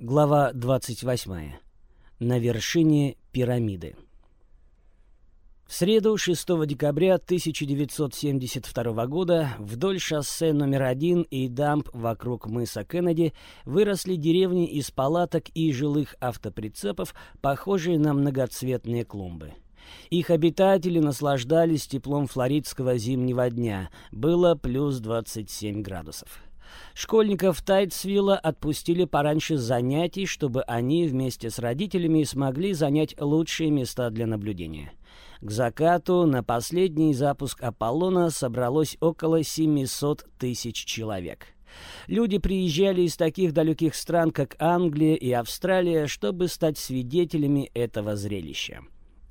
Глава 28. На вершине пирамиды. В среду, 6 декабря 1972 года, вдоль шоссе номер один и дамп вокруг мыса Кеннеди выросли деревни из палаток и жилых автоприцепов, похожие на многоцветные клумбы. Их обитатели наслаждались теплом флоридского зимнего дня. Было плюс 27 градусов. Школьников Тайтсвилла отпустили пораньше занятий, чтобы они вместе с родителями смогли занять лучшие места для наблюдения. К закату на последний запуск Аполлона собралось около 700 тысяч человек. Люди приезжали из таких далеких стран, как Англия и Австралия, чтобы стать свидетелями этого зрелища.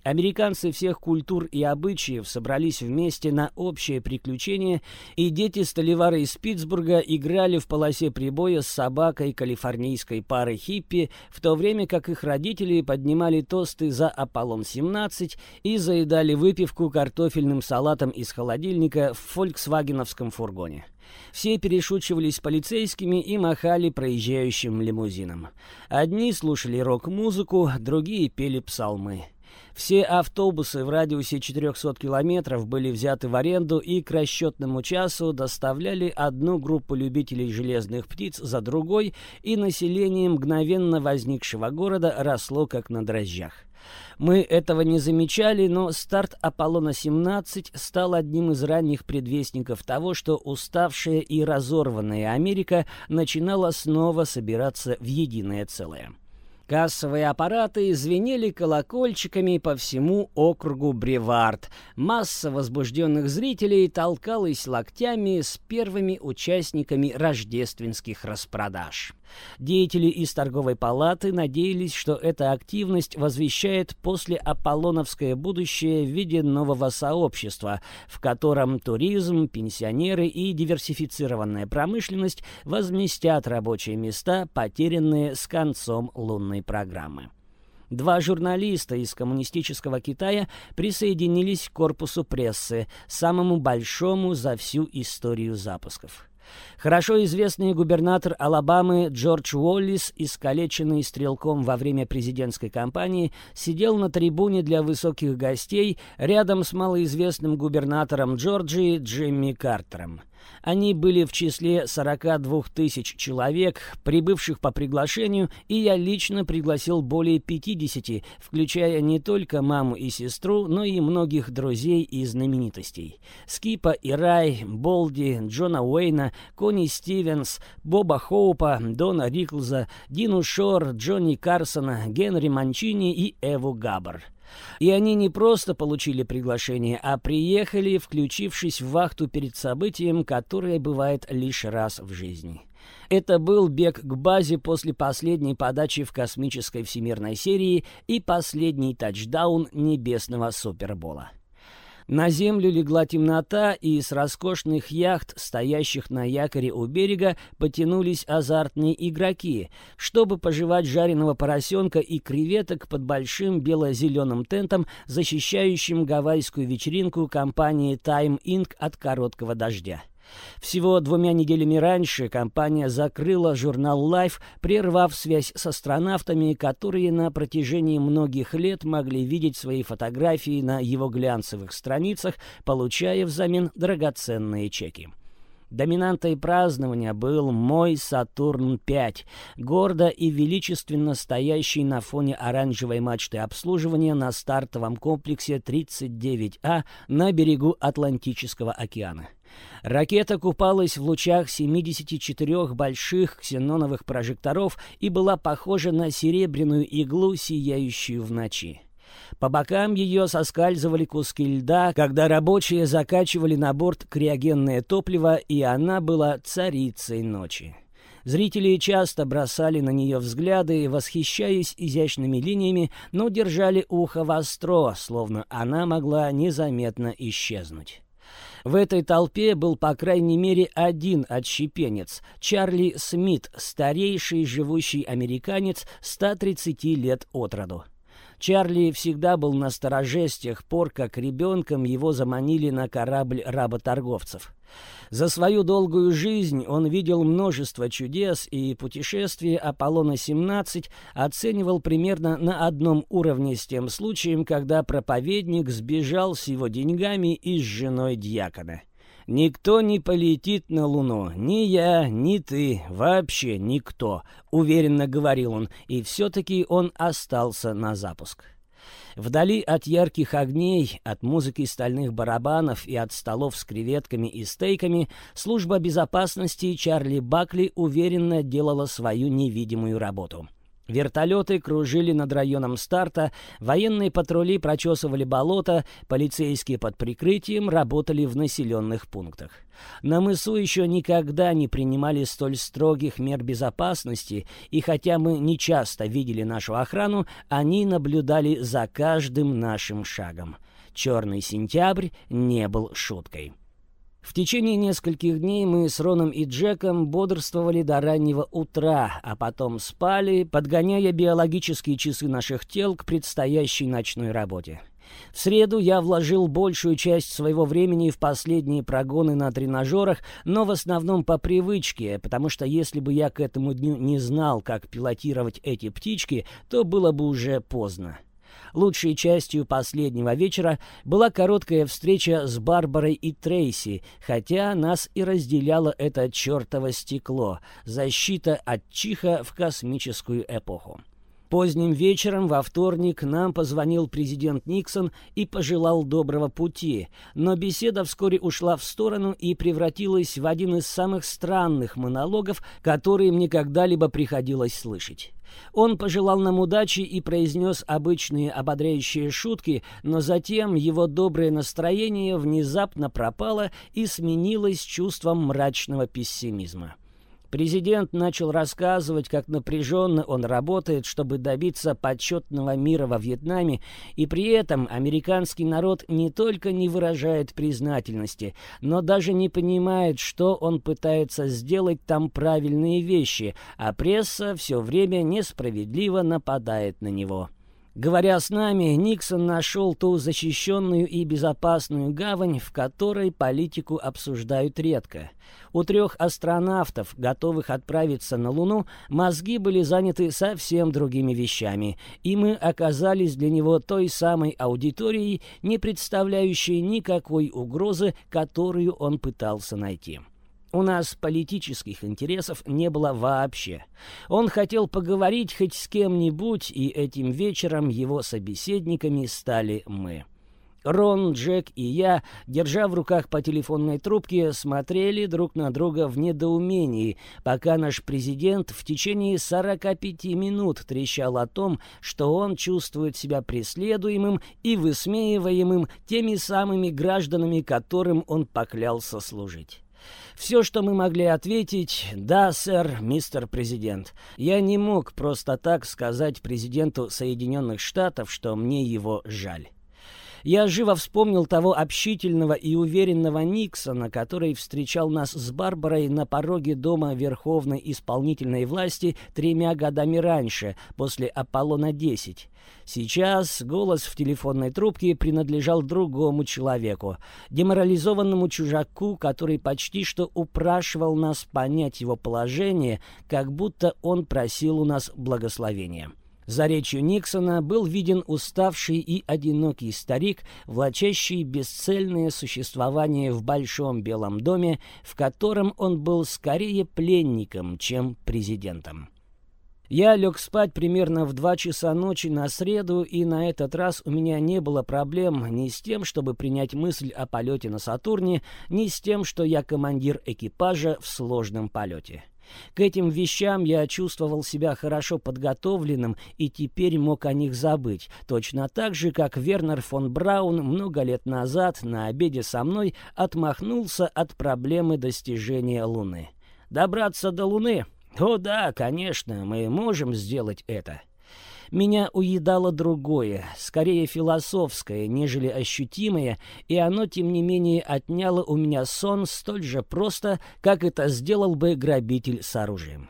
Американцы всех культур и обычаев собрались вместе на общее приключение, и дети столевары из Питтсбурга играли в полосе прибоя с собакой калифорнийской пары хиппи, в то время как их родители поднимали тосты за Аполлон-17 и заедали выпивку картофельным салатом из холодильника в фольксвагеновском фургоне. Все перешучивались полицейскими и махали проезжающим лимузином. Одни слушали рок-музыку, другие пели псалмы. Все автобусы в радиусе 400 километров были взяты в аренду и к расчетному часу доставляли одну группу любителей железных птиц за другой, и население мгновенно возникшего города росло как на дрожжах. Мы этого не замечали, но старт Аполлона-17 стал одним из ранних предвестников того, что уставшая и разорванная Америка начинала снова собираться в единое целое. Кассовые аппараты звенели колокольчиками по всему округу Бревард. Масса возбужденных зрителей толкалась локтями с первыми участниками рождественских распродаж. Деятели из торговой палаты надеялись, что эта активность возвещает после Аполлоновское будущее в виде нового сообщества, в котором туризм, пенсионеры и диверсифицированная промышленность возместят рабочие места, потерянные с концом лунной программы. Два журналиста из коммунистического Китая присоединились к корпусу прессы, самому большому за всю историю запусков. Хорошо известный губернатор Алабамы Джордж Уоллис, искалеченный стрелком во время президентской кампании, сидел на трибуне для высоких гостей рядом с малоизвестным губернатором Джорджии Джимми Картером. Они были в числе 42 тысяч человек, прибывших по приглашению, и я лично пригласил более 50, включая не только маму и сестру, но и многих друзей и знаменитостей. Скипа и Рай, Болди, Джона Уэйна, Кони Стивенс, Боба Хоупа, Дона Риклза, Дину Шор, Джонни Карсона, Генри Манчини и Эву Габбар. И они не просто получили приглашение, а приехали, включившись в вахту перед событием, которое бывает лишь раз в жизни. Это был бег к базе после последней подачи в космической всемирной серии и последний тачдаун небесного супербола. На землю легла темнота, и с роскошных яхт, стоящих на якоре у берега, потянулись азартные игроки, чтобы пожевать жареного поросенка и креветок под большим бело-зеленым тентом, защищающим гавайскую вечеринку компании Time Inc. от короткого дождя. Всего двумя неделями раньше компания закрыла журнал Life, прервав связь с астронавтами, которые на протяжении многих лет могли видеть свои фотографии на его глянцевых страницах, получая взамен драгоценные чеки. Доминантой празднования был мой Сатурн-5, гордо и величественно стоящий на фоне оранжевой мачты обслуживания на стартовом комплексе 39А на берегу Атлантического океана. Ракета купалась в лучах 74 больших ксеноновых прожекторов и была похожа на серебряную иглу, сияющую в ночи. По бокам ее соскальзывали куски льда, когда рабочие закачивали на борт криогенное топливо, и она была царицей ночи. Зрители часто бросали на нее взгляды, восхищаясь изящными линиями, но держали ухо востро, словно она могла незаметно исчезнуть. В этой толпе был, по крайней мере, один отщепенец — Чарли Смит, старейший живущий американец 130 лет от роду. Чарли всегда был на стороже с тех пор, как ребенком его заманили на корабль работорговцев. За свою долгую жизнь он видел множество чудес, и путешествие Аполлона-17 оценивал примерно на одном уровне с тем случаем, когда проповедник сбежал с его деньгами и с женой дьякона. «Никто не полетит на Луну. Ни я, ни ты. Вообще никто», — уверенно говорил он, и все-таки он остался на запуск. Вдали от ярких огней, от музыки стальных барабанов и от столов с креветками и стейками, служба безопасности Чарли Бакли уверенно делала свою невидимую работу. Вертолеты кружили над районом старта, военные патрули прочесывали болото, полицейские под прикрытием работали в населенных пунктах. На мысу еще никогда не принимали столь строгих мер безопасности, и хотя мы не часто видели нашу охрану, они наблюдали за каждым нашим шагом. Черный сентябрь не был шуткой. В течение нескольких дней мы с Роном и Джеком бодрствовали до раннего утра, а потом спали, подгоняя биологические часы наших тел к предстоящей ночной работе. В среду я вложил большую часть своего времени в последние прогоны на тренажерах, но в основном по привычке, потому что если бы я к этому дню не знал, как пилотировать эти птички, то было бы уже поздно. Лучшей частью последнего вечера была короткая встреча с Барбарой и Трейси, хотя нас и разделяло это чертово стекло, защита от чиха в космическую эпоху. Поздним вечером во вторник нам позвонил президент Никсон и пожелал доброго пути, но беседа вскоре ушла в сторону и превратилась в один из самых странных монологов, которые мне когда-либо приходилось слышать. Он пожелал нам удачи и произнес обычные ободряющие шутки, но затем его доброе настроение внезапно пропало и сменилось чувством мрачного пессимизма. Президент начал рассказывать, как напряженно он работает, чтобы добиться почетного мира во Вьетнаме, и при этом американский народ не только не выражает признательности, но даже не понимает, что он пытается сделать там правильные вещи, а пресса все время несправедливо нападает на него. Говоря с нами, Никсон нашел ту защищенную и безопасную гавань, в которой политику обсуждают редко. У трех астронавтов, готовых отправиться на Луну, мозги были заняты совсем другими вещами, и мы оказались для него той самой аудиторией, не представляющей никакой угрозы, которую он пытался найти. У нас политических интересов не было вообще. Он хотел поговорить хоть с кем-нибудь, и этим вечером его собеседниками стали мы. Рон, Джек и я, держа в руках по телефонной трубке, смотрели друг на друга в недоумении, пока наш президент в течение 45 минут трещал о том, что он чувствует себя преследуемым и высмеиваемым теми самыми гражданами, которым он поклялся служить. Все, что мы могли ответить, «Да, сэр, мистер президент». Я не мог просто так сказать президенту Соединенных Штатов, что мне его жаль. Я живо вспомнил того общительного и уверенного Никсона, который встречал нас с Барбарой на пороге дома Верховной исполнительной власти тремя годами раньше, после Аполлона-10. Сейчас голос в телефонной трубке принадлежал другому человеку, деморализованному чужаку, который почти что упрашивал нас понять его положение, как будто он просил у нас благословения. За речью Никсона был виден уставший и одинокий старик, влачащий бесцельное существование в большом белом доме, в котором он был скорее пленником, чем президентом. Я лег спать примерно в два часа ночи на среду, и на этот раз у меня не было проблем ни с тем, чтобы принять мысль о полете на Сатурне, ни с тем, что я командир экипажа в сложном полете. К этим вещам я чувствовал себя хорошо подготовленным и теперь мог о них забыть, точно так же, как Вернер фон Браун много лет назад на обеде со мной отмахнулся от проблемы достижения Луны. Добраться до Луны? О да, конечно, мы можем сделать это. Меня уедало другое, скорее философское, нежели ощутимое, и оно, тем не менее, отняло у меня сон столь же просто, как это сделал бы грабитель с оружием.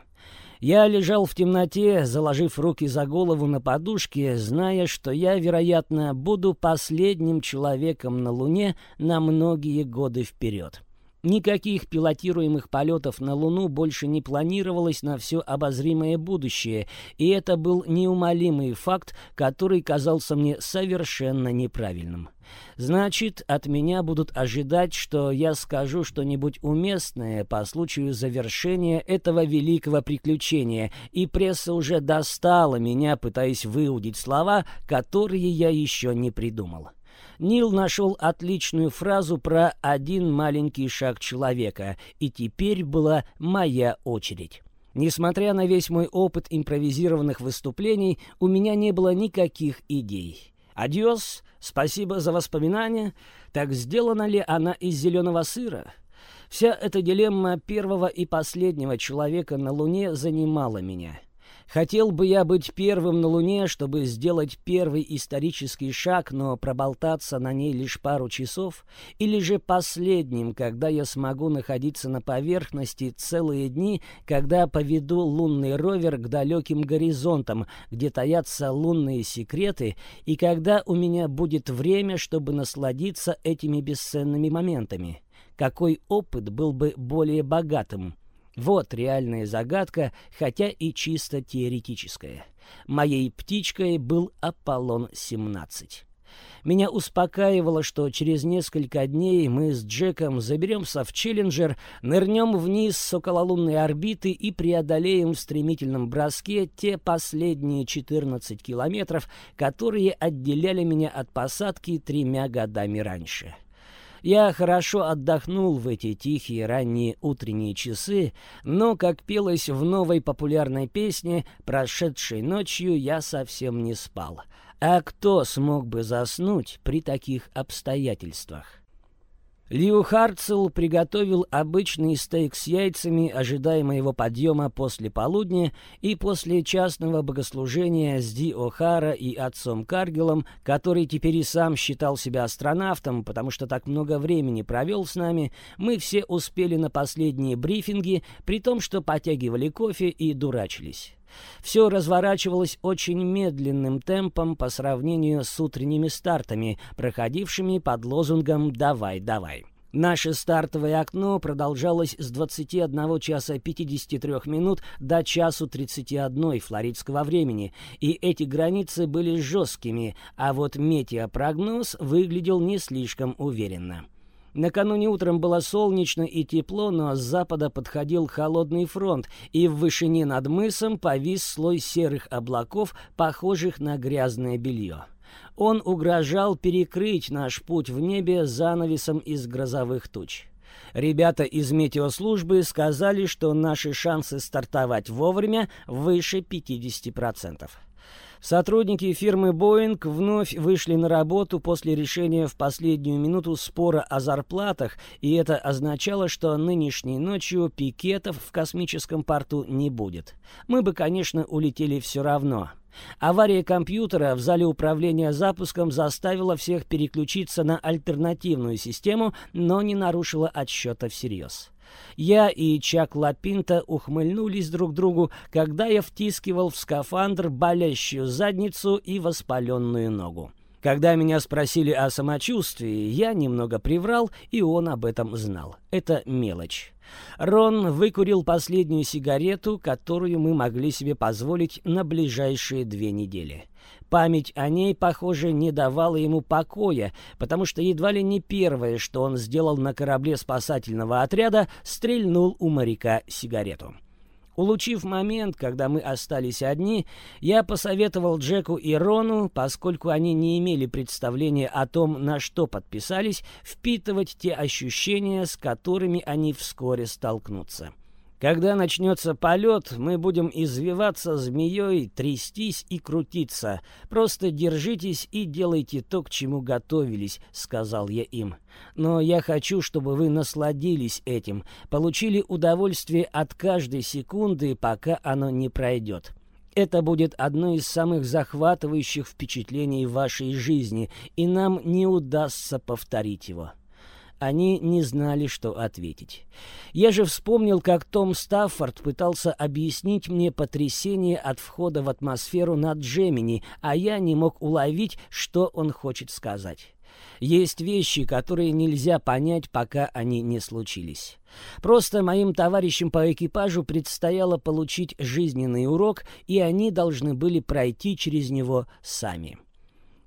Я лежал в темноте, заложив руки за голову на подушке, зная, что я, вероятно, буду последним человеком на Луне на многие годы вперед. Никаких пилотируемых полетов на Луну больше не планировалось на все обозримое будущее, и это был неумолимый факт, который казался мне совершенно неправильным. Значит, от меня будут ожидать, что я скажу что-нибудь уместное по случаю завершения этого великого приключения, и пресса уже достала меня, пытаясь выудить слова, которые я еще не придумал. Нил нашел отличную фразу про «один маленький шаг человека», и теперь была моя очередь. Несмотря на весь мой опыт импровизированных выступлений, у меня не было никаких идей. «Адьос, спасибо за воспоминания. Так сделана ли она из зеленого сыра?» Вся эта дилемма первого и последнего человека на Луне занимала меня. Хотел бы я быть первым на Луне, чтобы сделать первый исторический шаг, но проболтаться на ней лишь пару часов, или же последним, когда я смогу находиться на поверхности целые дни, когда поведу лунный ровер к далеким горизонтам, где таятся лунные секреты, и когда у меня будет время, чтобы насладиться этими бесценными моментами. Какой опыт был бы более богатым? Вот реальная загадка, хотя и чисто теоретическая. Моей птичкой был Аполлон-17. Меня успокаивало, что через несколько дней мы с Джеком заберемся в Челленджер, нырнем вниз с окололунной орбиты и преодолеем в стремительном броске те последние 14 километров, которые отделяли меня от посадки тремя годами раньше. — я хорошо отдохнул в эти тихие ранние утренние часы, но, как пелось в новой популярной песне, прошедшей ночью я совсем не спал. А кто смог бы заснуть при таких обстоятельствах? Лиу Харцел приготовил обычный стейк с яйцами, ожидая моего подъема после полудня и после частного богослужения с Ди О'Хара и отцом Каргелом, который теперь и сам считал себя астронавтом, потому что так много времени провел с нами, мы все успели на последние брифинги, при том, что потягивали кофе и дурачились. Все разворачивалось очень медленным темпом по сравнению с утренними стартами, проходившими под лозунгом «Давай, давай». Наше стартовое окно продолжалось с 21 часа 53 минут до часу 31 флоридского времени, и эти границы были жесткими, а вот метеопрогноз выглядел не слишком уверенно. Накануне утром было солнечно и тепло, но с запада подходил холодный фронт, и в вышине над мысом повис слой серых облаков, похожих на грязное белье. Он угрожал перекрыть наш путь в небе занавесом из грозовых туч. Ребята из метеослужбы сказали, что наши шансы стартовать вовремя выше 50%. Сотрудники фирмы «Боинг» вновь вышли на работу после решения в последнюю минуту спора о зарплатах, и это означало, что нынешней ночью пикетов в космическом порту не будет. Мы бы, конечно, улетели все равно. Авария компьютера в зале управления запуском заставила всех переключиться на альтернативную систему, но не нарушила отсчета всерьез. Я и Чак Лапинта ухмыльнулись друг другу, когда я втискивал в скафандр болящую задницу и воспаленную ногу. Когда меня спросили о самочувствии, я немного приврал, и он об этом знал. Это мелочь. Рон выкурил последнюю сигарету, которую мы могли себе позволить на ближайшие две недели. Память о ней, похоже, не давала ему покоя, потому что едва ли не первое, что он сделал на корабле спасательного отряда, стрельнул у моряка сигарету. Улучив момент, когда мы остались одни, я посоветовал Джеку и Рону, поскольку они не имели представления о том, на что подписались, впитывать те ощущения, с которыми они вскоре столкнутся. Когда начнется полет, мы будем извиваться змеей, трястись и крутиться. Просто держитесь и делайте то, к чему готовились», — сказал я им. «Но я хочу, чтобы вы насладились этим, получили удовольствие от каждой секунды, пока оно не пройдет». Это будет одно из самых захватывающих впечатлений вашей жизни, и нам не удастся повторить его. Они не знали, что ответить. Я же вспомнил, как Том Стаффорд пытался объяснить мне потрясение от входа в атмосферу над Джемини, а я не мог уловить, что он хочет сказать. Есть вещи, которые нельзя понять, пока они не случились. Просто моим товарищам по экипажу предстояло получить жизненный урок, и они должны были пройти через него сами.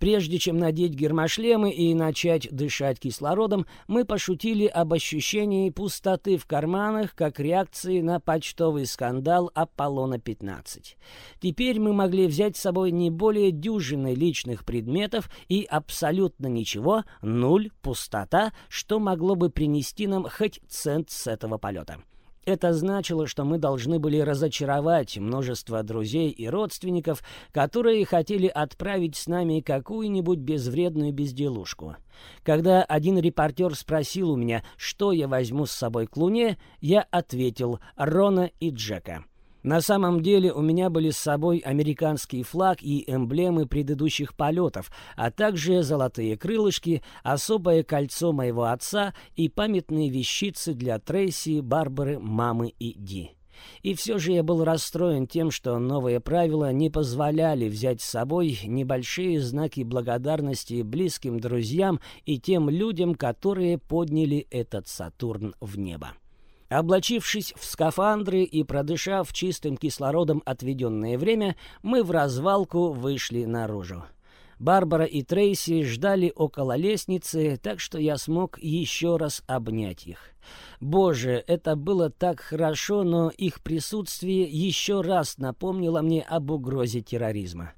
Прежде чем надеть гермошлемы и начать дышать кислородом, мы пошутили об ощущении пустоты в карманах как реакции на почтовый скандал Аполлона-15. Теперь мы могли взять с собой не более дюжины личных предметов и абсолютно ничего, нуль, пустота, что могло бы принести нам хоть цент с этого полета. Это значило, что мы должны были разочаровать множество друзей и родственников, которые хотели отправить с нами какую-нибудь безвредную безделушку. Когда один репортер спросил у меня, что я возьму с собой к Луне, я ответил «Рона и Джека». На самом деле у меня были с собой американский флаг и эмблемы предыдущих полетов, а также золотые крылышки, особое кольцо моего отца и памятные вещицы для Трейси, Барбары, мамы и Ди. И все же я был расстроен тем, что новые правила не позволяли взять с собой небольшие знаки благодарности близким друзьям и тем людям, которые подняли этот Сатурн в небо. Облачившись в скафандры и продышав чистым кислородом отведенное время, мы в развалку вышли наружу. Барбара и Трейси ждали около лестницы, так что я смог еще раз обнять их. Боже, это было так хорошо, но их присутствие еще раз напомнило мне об угрозе терроризма.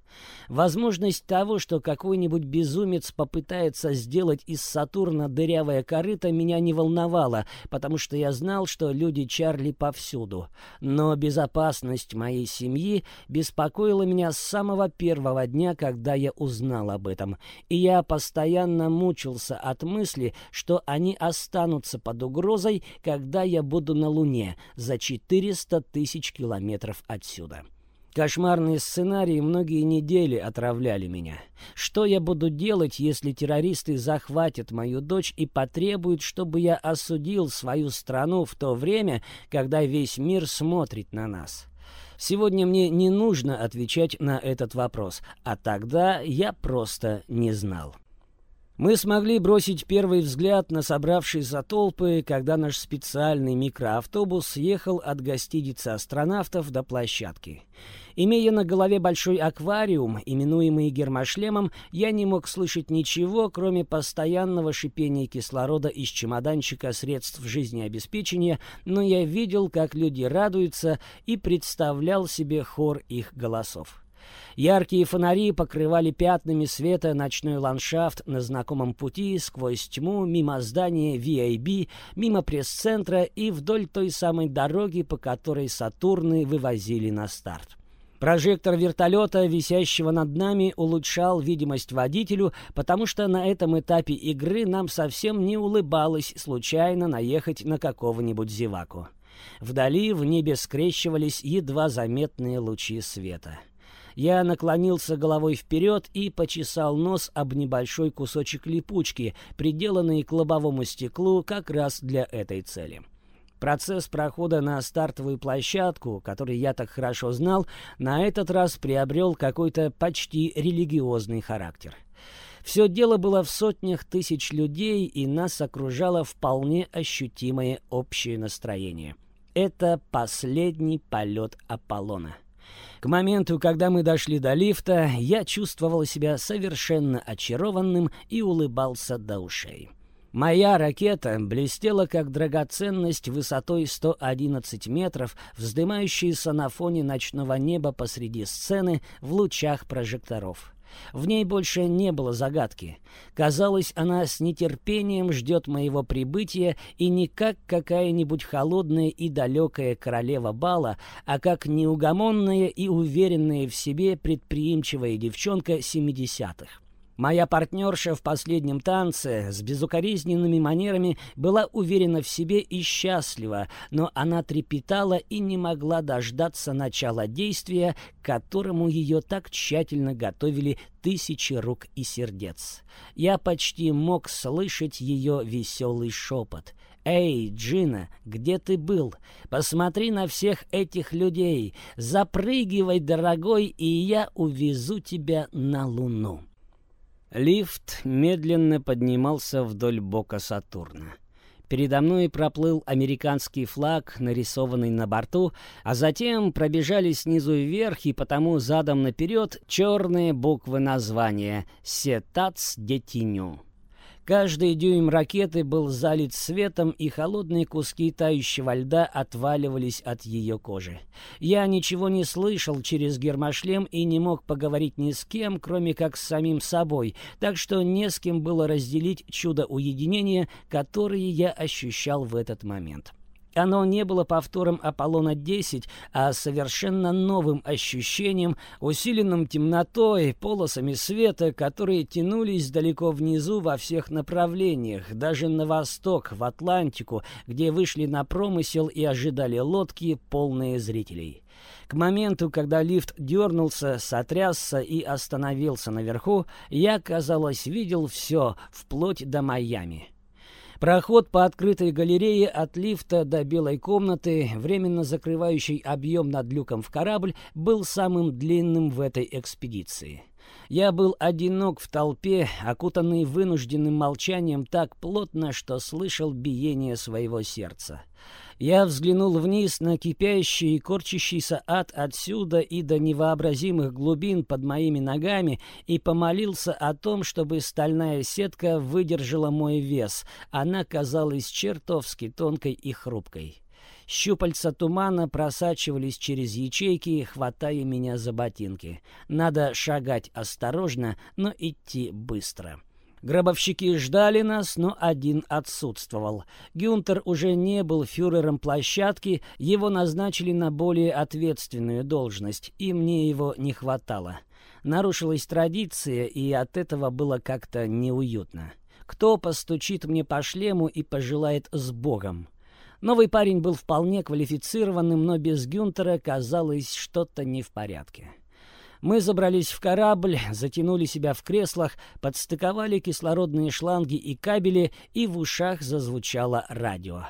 Возможность того, что какой-нибудь безумец попытается сделать из Сатурна дырявое корыто, меня не волновала, потому что я знал, что люди Чарли повсюду. Но безопасность моей семьи беспокоила меня с самого первого дня, когда я узнал об этом. И я постоянно мучился от мысли, что они останутся под угрозой, когда я буду на Луне за 400 тысяч километров отсюда. Кошмарные сценарии многие недели отравляли меня. Что я буду делать, если террористы захватят мою дочь и потребуют, чтобы я осудил свою страну в то время, когда весь мир смотрит на нас? Сегодня мне не нужно отвечать на этот вопрос, а тогда я просто не знал. Мы смогли бросить первый взгляд на собравшиеся толпы, когда наш специальный микроавтобус съехал от гостиницы астронавтов до площадки. Имея на голове большой аквариум, именуемый гермошлемом, я не мог слышать ничего, кроме постоянного шипения кислорода из чемоданчика средств жизнеобеспечения, но я видел, как люди радуются и представлял себе хор их голосов. Яркие фонари покрывали пятнами света ночной ландшафт на знакомом пути сквозь тьму, мимо здания VIB, мимо пресс-центра и вдоль той самой дороги, по которой Сатурны вывозили на старт. Прожектор вертолета, висящего над нами, улучшал видимость водителю, потому что на этом этапе игры нам совсем не улыбалось случайно наехать на какого-нибудь зеваку. Вдали в небе скрещивались едва заметные лучи света. Я наклонился головой вперед и почесал нос об небольшой кусочек липучки, приделанный к лобовому стеклу как раз для этой цели. Процесс прохода на стартовую площадку, который я так хорошо знал, на этот раз приобрел какой-то почти религиозный характер. Все дело было в сотнях тысяч людей, и нас окружало вполне ощутимое общее настроение. Это последний полет Аполлона. К моменту, когда мы дошли до лифта, я чувствовал себя совершенно очарованным и улыбался до ушей. Моя ракета блестела как драгоценность высотой 111 метров, вздымающаяся на фоне ночного неба посреди сцены в лучах прожекторов. В ней больше не было загадки. Казалось, она с нетерпением ждет моего прибытия и не как какая-нибудь холодная и далекая королева бала, а как неугомонная и уверенная в себе предприимчивая девчонка семидесятых. Моя партнерша в последнем танце с безукоризненными манерами была уверена в себе и счастлива, но она трепетала и не могла дождаться начала действия, к которому ее так тщательно готовили тысячи рук и сердец. Я почти мог слышать ее веселый шепот. «Эй, Джина, где ты был? Посмотри на всех этих людей. Запрыгивай, дорогой, и я увезу тебя на Луну». Лифт медленно поднимался вдоль бока Сатурна. Передо мной проплыл американский флаг, нарисованный на борту, а затем пробежали снизу вверх и потому задом наперед черные буквы названия «Сетац Детиню». Каждый дюйм ракеты был залит светом, и холодные куски тающего льда отваливались от ее кожи. Я ничего не слышал через гермошлем и не мог поговорить ни с кем, кроме как с самим собой, так что не с кем было разделить чудо уединения, которое я ощущал в этот момент. Оно не было повтором Аполлона-10, а совершенно новым ощущением, усиленным темнотой, полосами света, которые тянулись далеко внизу во всех направлениях, даже на восток, в Атлантику, где вышли на промысел и ожидали лодки, полные зрителей. К моменту, когда лифт дернулся, сотрясся и остановился наверху, я, казалось, видел все, вплоть до Майами. Проход по открытой галерее от лифта до белой комнаты, временно закрывающий объем над люком в корабль, был самым длинным в этой экспедиции. Я был одинок в толпе, окутанный вынужденным молчанием так плотно, что слышал биение своего сердца. Я взглянул вниз на кипящий и корчащийся ад отсюда и до невообразимых глубин под моими ногами и помолился о том, чтобы стальная сетка выдержала мой вес. Она казалась чертовски тонкой и хрупкой. Щупальца тумана просачивались через ячейки, хватая меня за ботинки. Надо шагать осторожно, но идти быстро. Гробовщики ждали нас, но один отсутствовал. Гюнтер уже не был фюрером площадки, его назначили на более ответственную должность, и мне его не хватало. Нарушилась традиция, и от этого было как-то неуютно. Кто постучит мне по шлему и пожелает с Богом? Новый парень был вполне квалифицированным, но без Гюнтера казалось что-то не в порядке. Мы забрались в корабль, затянули себя в креслах, подстыковали кислородные шланги и кабели, и в ушах зазвучало радио.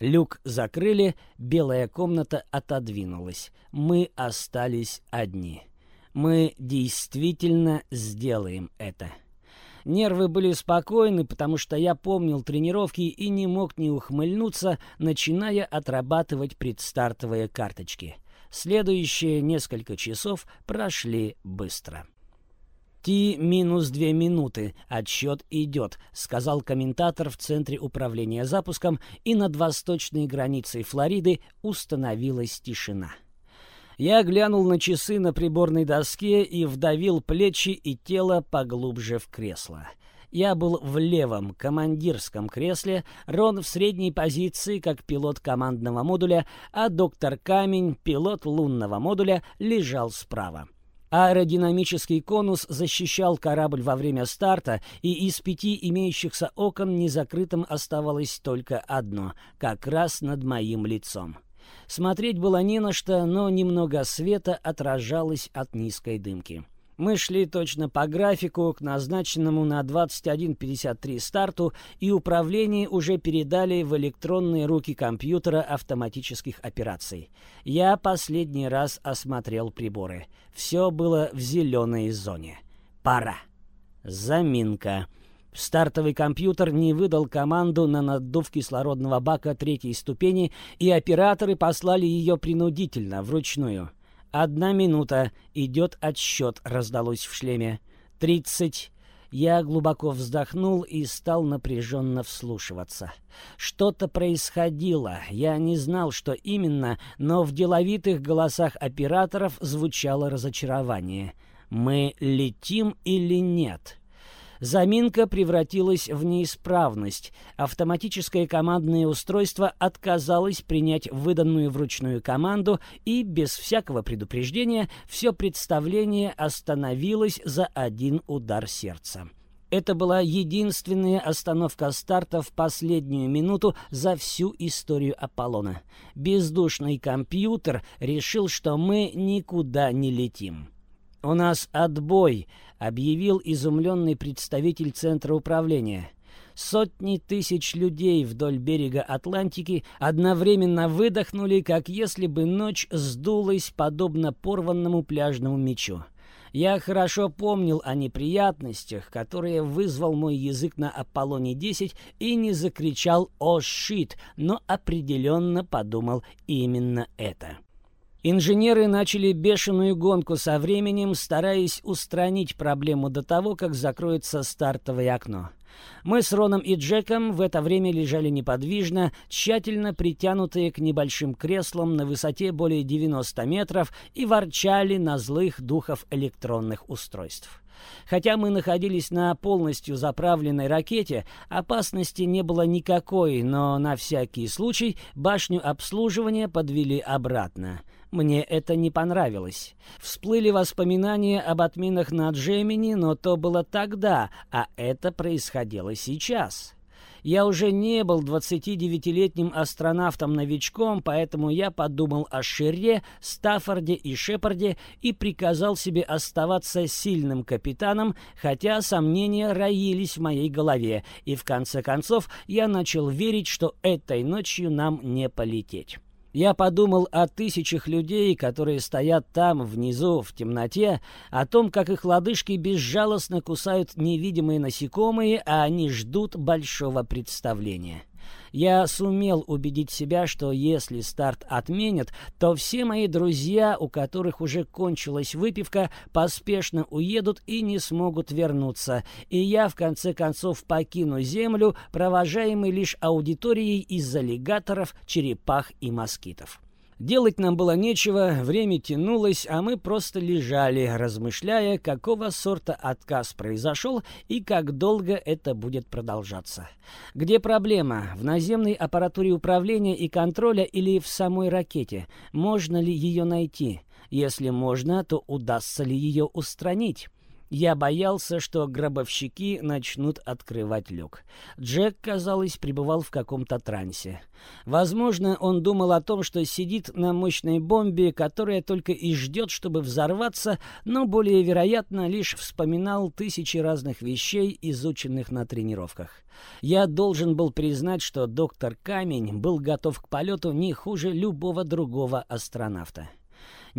Люк закрыли, белая комната отодвинулась. Мы остались одни. Мы действительно сделаем это. Нервы были спокойны, потому что я помнил тренировки и не мог не ухмыльнуться, начиная отрабатывать предстартовые карточки. Следующие несколько часов прошли быстро. «Ти минус две минуты. Отсчет идет», — сказал комментатор в Центре управления запуском, и над восточной границей Флориды установилась тишина. Я глянул на часы на приборной доске и вдавил плечи и тело поглубже в кресло. Я был в левом командирском кресле, Рон в средней позиции, как пилот командного модуля, а доктор Камень, пилот лунного модуля, лежал справа. Аэродинамический конус защищал корабль во время старта, и из пяти имеющихся окон незакрытым оставалось только одно, как раз над моим лицом. Смотреть было не на что, но немного света отражалось от низкой дымки. Мы шли точно по графику к назначенному на 21.53 старту, и управление уже передали в электронные руки компьютера автоматических операций. Я последний раз осмотрел приборы. Все было в зеленой зоне. Пора. Заминка. Стартовый компьютер не выдал команду на наддув кислородного бака третьей ступени, и операторы послали ее принудительно, вручную. «Одна минута. Идет отсчет», — раздалось в шлеме. «Тридцать». Я глубоко вздохнул и стал напряженно вслушиваться. Что-то происходило, я не знал, что именно, но в деловитых голосах операторов звучало разочарование. «Мы летим или нет?» Заминка превратилась в неисправность. Автоматическое командное устройство отказалось принять выданную вручную команду, и без всякого предупреждения все представление остановилось за один удар сердца. Это была единственная остановка старта в последнюю минуту за всю историю Аполлона. Бездушный компьютер решил, что мы никуда не летим. «У нас отбой», — объявил изумленный представитель Центра управления. Сотни тысяч людей вдоль берега Атлантики одновременно выдохнули, как если бы ночь сдулась, подобно порванному пляжному мечу. Я хорошо помнил о неприятностях, которые вызвал мой язык на Аполлоне-10 и не закричал «О, щит!», но определенно подумал именно это. Инженеры начали бешеную гонку со временем, стараясь устранить проблему до того, как закроется стартовое окно. Мы с Роном и Джеком в это время лежали неподвижно, тщательно притянутые к небольшим креслам на высоте более 90 метров и ворчали на злых духов электронных устройств. Хотя мы находились на полностью заправленной ракете, опасности не было никакой, но на всякий случай башню обслуживания подвели обратно. Мне это не понравилось. Всплыли воспоминания об отменах на Джемини, но то было тогда, а это происходило сейчас. Я уже не был 29-летним астронавтом-новичком, поэтому я подумал о Шире, Стаффорде и Шепарде и приказал себе оставаться сильным капитаном, хотя сомнения роились в моей голове, и в конце концов я начал верить, что этой ночью нам не полететь. Я подумал о тысячах людей, которые стоят там, внизу, в темноте, о том, как их лодыжки безжалостно кусают невидимые насекомые, а они ждут большого представления. Я сумел убедить себя, что если старт отменят, то все мои друзья, у которых уже кончилась выпивка, поспешно уедут и не смогут вернуться, и я в конце концов покину Землю, провожаемый лишь аудиторией из аллигаторов, черепах и москитов. Делать нам было нечего, время тянулось, а мы просто лежали, размышляя, какого сорта отказ произошел и как долго это будет продолжаться. Где проблема? В наземной аппаратуре управления и контроля или в самой ракете? Можно ли ее найти? Если можно, то удастся ли ее устранить? Я боялся, что гробовщики начнут открывать люк. Джек, казалось, пребывал в каком-то трансе. Возможно, он думал о том, что сидит на мощной бомбе, которая только и ждет, чтобы взорваться, но более вероятно лишь вспоминал тысячи разных вещей, изученных на тренировках. Я должен был признать, что доктор Камень был готов к полету не хуже любого другого астронавта.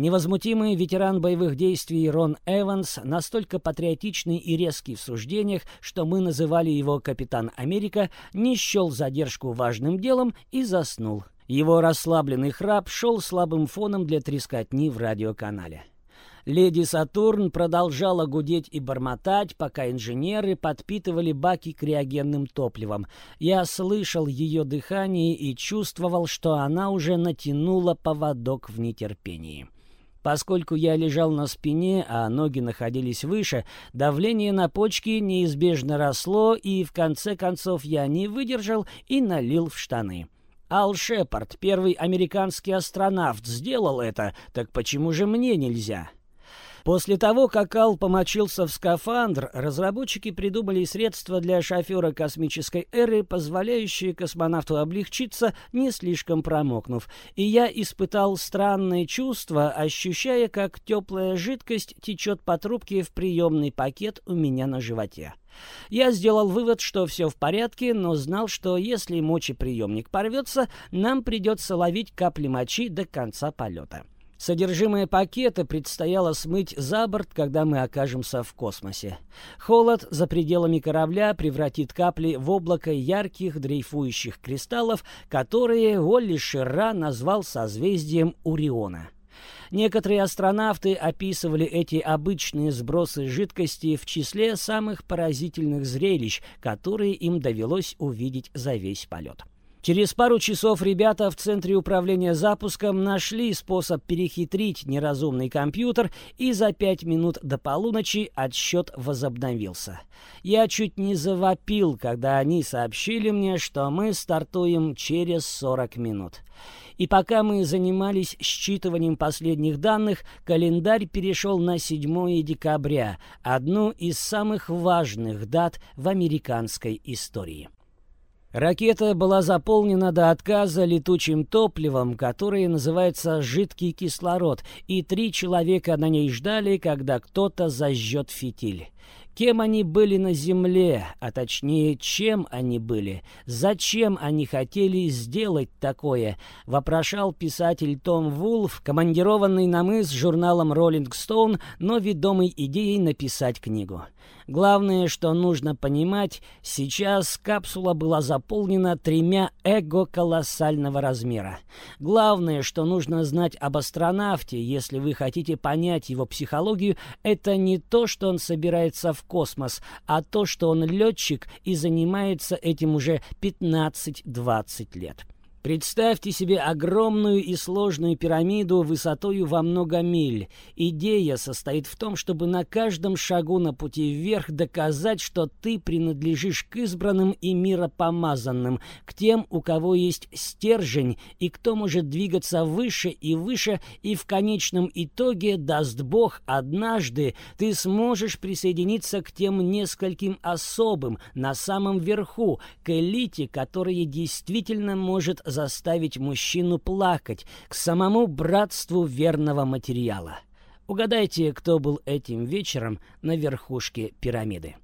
Невозмутимый ветеран боевых действий Рон Эванс, настолько патриотичный и резкий в суждениях, что мы называли его «Капитан Америка», не счел задержку важным делом и заснул. Его расслабленный храп шел слабым фоном для трескотни в радиоканале. Леди Сатурн продолжала гудеть и бормотать, пока инженеры подпитывали баки криогенным топливом. Я слышал ее дыхание и чувствовал, что она уже натянула поводок в нетерпении. Поскольку я лежал на спине, а ноги находились выше, давление на почки неизбежно росло, и в конце концов я не выдержал и налил в штаны. Ал Шепард, первый американский астронавт, сделал это, так почему же мне нельзя?» После того, как Ал помочился в скафандр, разработчики придумали средства для шофера космической эры, позволяющие космонавту облегчиться, не слишком промокнув. И я испытал странное чувство, ощущая, как теплая жидкость течет по трубке в приемный пакет у меня на животе. Я сделал вывод, что все в порядке, но знал, что если мочеприемник порвется, нам придется ловить капли мочи до конца полета. Содержимое пакета предстояло смыть за борт, когда мы окажемся в космосе. Холод за пределами корабля превратит капли в облако ярких дрейфующих кристаллов, которые Олли Шерра назвал созвездием Уриона. Некоторые астронавты описывали эти обычные сбросы жидкости в числе самых поразительных зрелищ, которые им довелось увидеть за весь полет. Через пару часов ребята в центре управления запуском нашли способ перехитрить неразумный компьютер, и за пять минут до полуночи отсчет возобновился. Я чуть не завопил, когда они сообщили мне, что мы стартуем через 40 минут. И пока мы занимались считыванием последних данных, календарь перешел на 7 декабря, одну из самых важных дат в американской истории. Ракета была заполнена до отказа летучим топливом, которое называется жидкий кислород, и три человека на ней ждали, когда кто-то зажжет фитиль. Кем они были на Земле, а точнее, чем они были, зачем они хотели сделать такое, вопрошал писатель Том Вулф, командированный на мыс журналом Rolling Stone, но ведомый идеей написать книгу. Главное, что нужно понимать, сейчас капсула была заполнена тремя эго колоссального размера. Главное, что нужно знать об астронавте, если вы хотите понять его психологию, это не то, что он собирается в космос, а то, что он летчик и занимается этим уже 15-20 лет. Представьте себе огромную и сложную пирамиду высотою во много миль. Идея состоит в том, чтобы на каждом шагу на пути вверх доказать, что ты принадлежишь к избранным и миропомазанным, к тем, у кого есть стержень и кто может двигаться выше и выше, и в конечном итоге, даст Бог, однажды ты сможешь присоединиться к тем нескольким особым на самом верху, к элите, которая действительно может заставить мужчину плакать к самому братству верного материала. Угадайте, кто был этим вечером на верхушке пирамиды.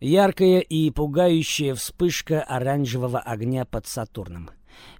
Яркая и пугающая вспышка оранжевого огня под Сатурном.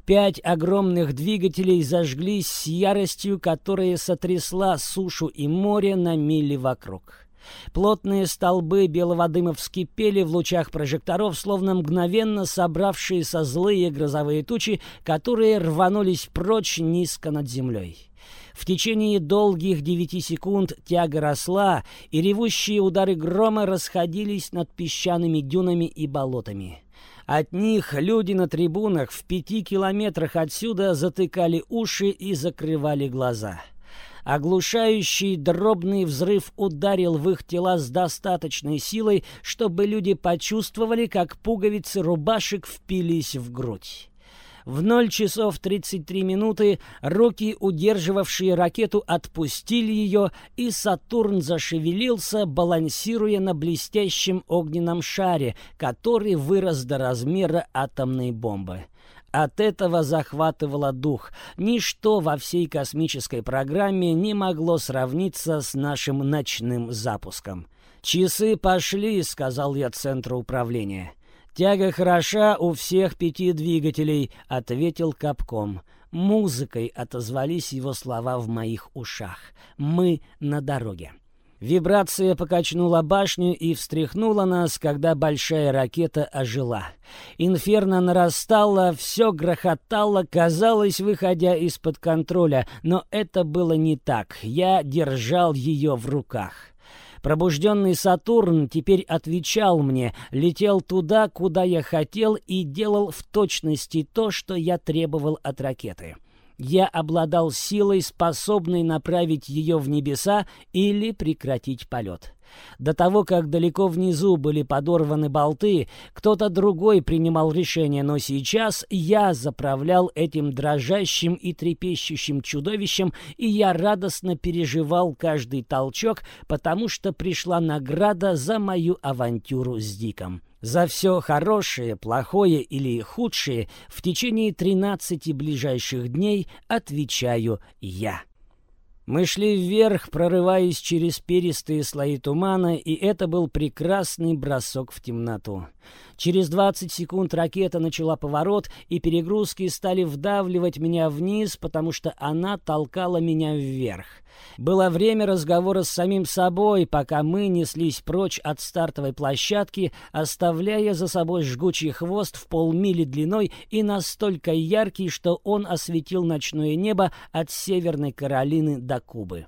Пять огромных двигателей зажглись с яростью, которая сотрясла сушу и море на мили вокруг. Плотные столбы белого дыма вскипели в лучах прожекторов, словно мгновенно собравшиеся злые грозовые тучи, которые рванулись прочь низко над землей. В течение долгих девяти секунд тяга росла, и ревущие удары грома расходились над песчаными дюнами и болотами. От них люди на трибунах в пяти километрах отсюда затыкали уши и закрывали глаза. Оглушающий дробный взрыв ударил в их тела с достаточной силой, чтобы люди почувствовали, как пуговицы рубашек впились в грудь. В 0 часов 33 минуты руки, удерживавшие ракету, отпустили ее, и Сатурн зашевелился, балансируя на блестящем огненном шаре, который вырос до размера атомной бомбы. От этого захватывало дух. Ничто во всей космической программе не могло сравниться с нашим ночным запуском. «Часы пошли», — сказал я центру управления. «Тяга хороша у всех пяти двигателей», — ответил Капком. Музыкой отозвались его слова в моих ушах. «Мы на дороге». Вибрация покачнула башню и встряхнула нас, когда большая ракета ожила. Инферно нарастало, все грохотало, казалось, выходя из-под контроля, но это было не так. Я держал ее в руках. Пробужденный Сатурн теперь отвечал мне, летел туда, куда я хотел, и делал в точности то, что я требовал от ракеты я обладал силой, способной направить ее в небеса или прекратить полет. До того, как далеко внизу были подорваны болты, кто-то другой принимал решение, но сейчас я заправлял этим дрожащим и трепещущим чудовищем, и я радостно переживал каждый толчок, потому что пришла награда за мою авантюру с Диком. За все хорошее, плохое или худшее в течение 13 ближайших дней отвечаю я. Мы шли вверх, прорываясь через перистые слои тумана, и это был прекрасный бросок в темноту. Через 20 секунд ракета начала поворот, и перегрузки стали вдавливать меня вниз, потому что она толкала меня вверх. Было время разговора с самим собой, пока мы неслись прочь от стартовой площадки, оставляя за собой жгучий хвост в полмили длиной и настолько яркий, что он осветил ночное небо от Северной Каролины до Кубы.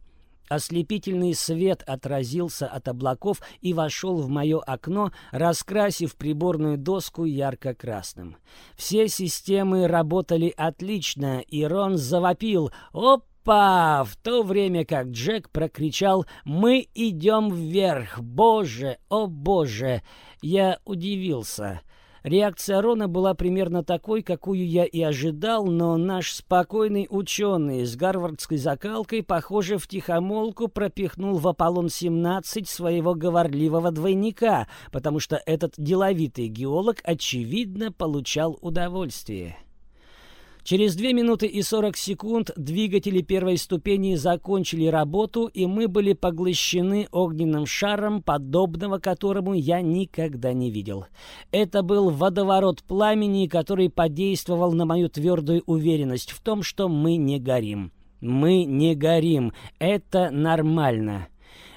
Ослепительный свет отразился от облаков и вошел в мое окно, раскрасив приборную доску ярко-красным. Все системы работали отлично, и Рон завопил «Оп!» Па! В то время как Джек прокричал «Мы идем вверх! Боже! О боже!» Я удивился. Реакция Рона была примерно такой, какую я и ожидал, но наш спокойный ученый с гарвардской закалкой, похоже, в тихомолку пропихнул в Аполлон-17 своего говорливого двойника, потому что этот деловитый геолог, очевидно, получал удовольствие. Через 2 минуты и 40 секунд двигатели первой ступени закончили работу, и мы были поглощены огненным шаром, подобного которому я никогда не видел. Это был водоворот пламени, который подействовал на мою твердую уверенность в том, что мы не горим. Мы не горим. Это нормально.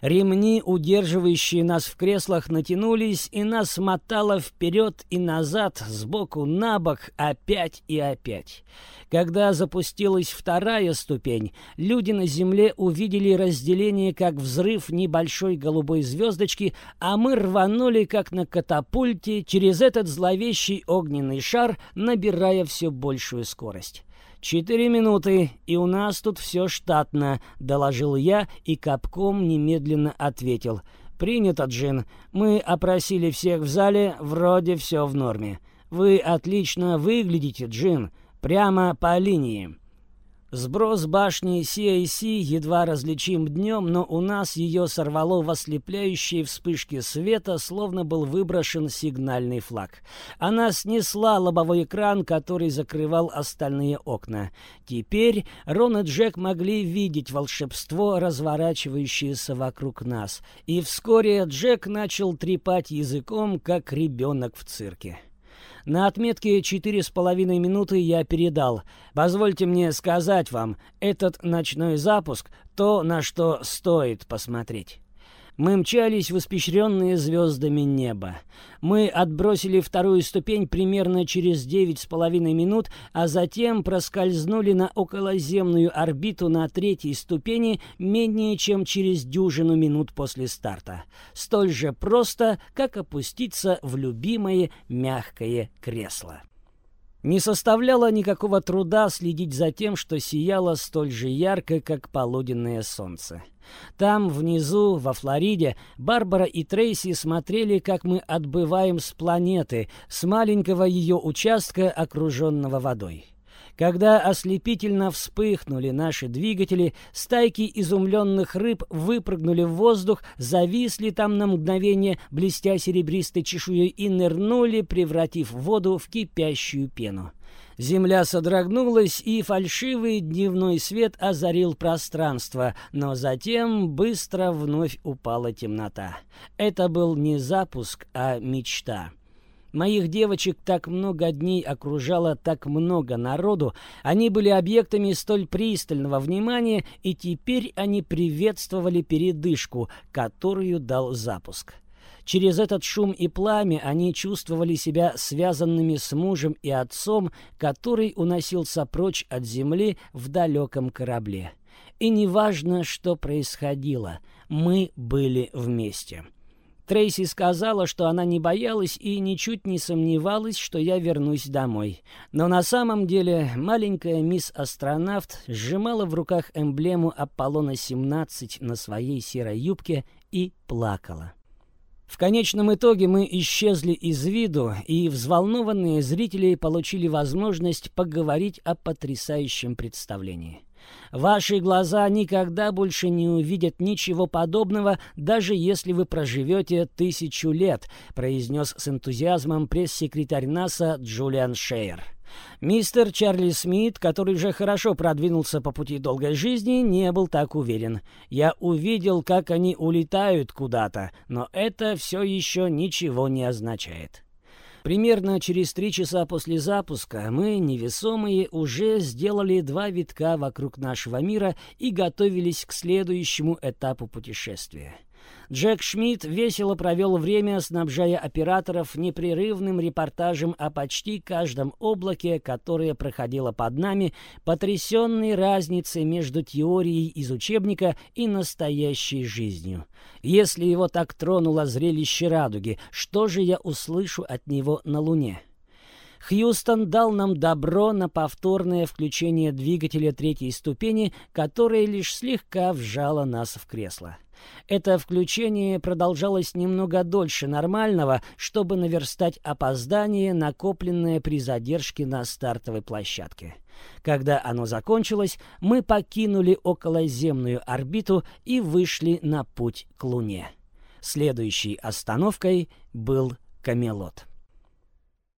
Ремни, удерживающие нас в креслах, натянулись, и нас мотало вперед и назад, сбоку на бок, опять и опять. Когда запустилась вторая ступень, люди на Земле увидели разделение как взрыв небольшой голубой звездочки, а мы рванули, как на катапульте, через этот зловещий огненный шар, набирая все большую скорость. «Четыре минуты, и у нас тут все штатно», — доложил я, и Капком немедленно ответил. «Принято, Джин. Мы опросили всех в зале, вроде все в норме. Вы отлично выглядите, Джин, прямо по линии». Сброс башни CAC едва различим днем, но у нас ее сорвало в ослепляющие вспышки света, словно был выброшен сигнальный флаг. Она снесла лобовой экран, который закрывал остальные окна. Теперь Рон и Джек могли видеть волшебство, разворачивающееся вокруг нас. И вскоре Джек начал трепать языком, как ребенок в цирке. На отметке четыре с половиной минуты я передал. Позвольте мне сказать вам, этот ночной запуск — то, на что стоит посмотреть. Мы мчались в испещренные звездами небо. Мы отбросили вторую ступень примерно через девять с половиной минут, а затем проскользнули на околоземную орбиту на третьей ступени менее чем через дюжину минут после старта. Столь же просто, как опуститься в любимое мягкое кресло. Не составляло никакого труда следить за тем, что сияло столь же ярко, как полуденное солнце. Там, внизу, во Флориде, Барбара и Трейси смотрели, как мы отбываем с планеты, с маленького ее участка, окруженного водой. Когда ослепительно вспыхнули наши двигатели, стайки изумленных рыб выпрыгнули в воздух, зависли там на мгновение, блестя серебристой чешуей, и нырнули, превратив воду в кипящую пену. Земля содрогнулась, и фальшивый дневной свет озарил пространство, но затем быстро вновь упала темнота. Это был не запуск, а мечта. Моих девочек так много дней окружало так много народу, они были объектами столь пристального внимания, и теперь они приветствовали передышку, которую дал запуск. Через этот шум и пламя они чувствовали себя связанными с мужем и отцом, который уносился прочь от земли в далеком корабле. И неважно, что происходило, мы были вместе. Трейси сказала, что она не боялась и ничуть не сомневалась, что я вернусь домой. Но на самом деле маленькая мисс-астронавт сжимала в руках эмблему Аполлона-17 на своей серой юбке и плакала. В конечном итоге мы исчезли из виду, и взволнованные зрители получили возможность поговорить о потрясающем представлении. Ваши глаза никогда больше не увидят ничего подобного, даже если вы проживете тысячу лет, произнес с энтузиазмом пресс-секретарь НАСА Джулиан Шейер. Мистер Чарли Смит, который уже хорошо продвинулся по пути долгой жизни, не был так уверен. Я увидел, как они улетают куда-то, но это все еще ничего не означает. Примерно через три часа после запуска мы, невесомые, уже сделали два витка вокруг нашего мира и готовились к следующему этапу путешествия. Джек Шмидт весело провел время, снабжая операторов непрерывным репортажем о почти каждом облаке, которое проходило под нами, потрясенной разницей между теорией из учебника и настоящей жизнью. Если его так тронуло зрелище радуги, что же я услышу от него на Луне? Хьюстон дал нам добро на повторное включение двигателя третьей ступени, которое лишь слегка вжало нас в кресло. Это включение продолжалось немного дольше нормального, чтобы наверстать опоздание, накопленное при задержке на стартовой площадке. Когда оно закончилось, мы покинули околоземную орбиту и вышли на путь к Луне. Следующей остановкой был Камелот.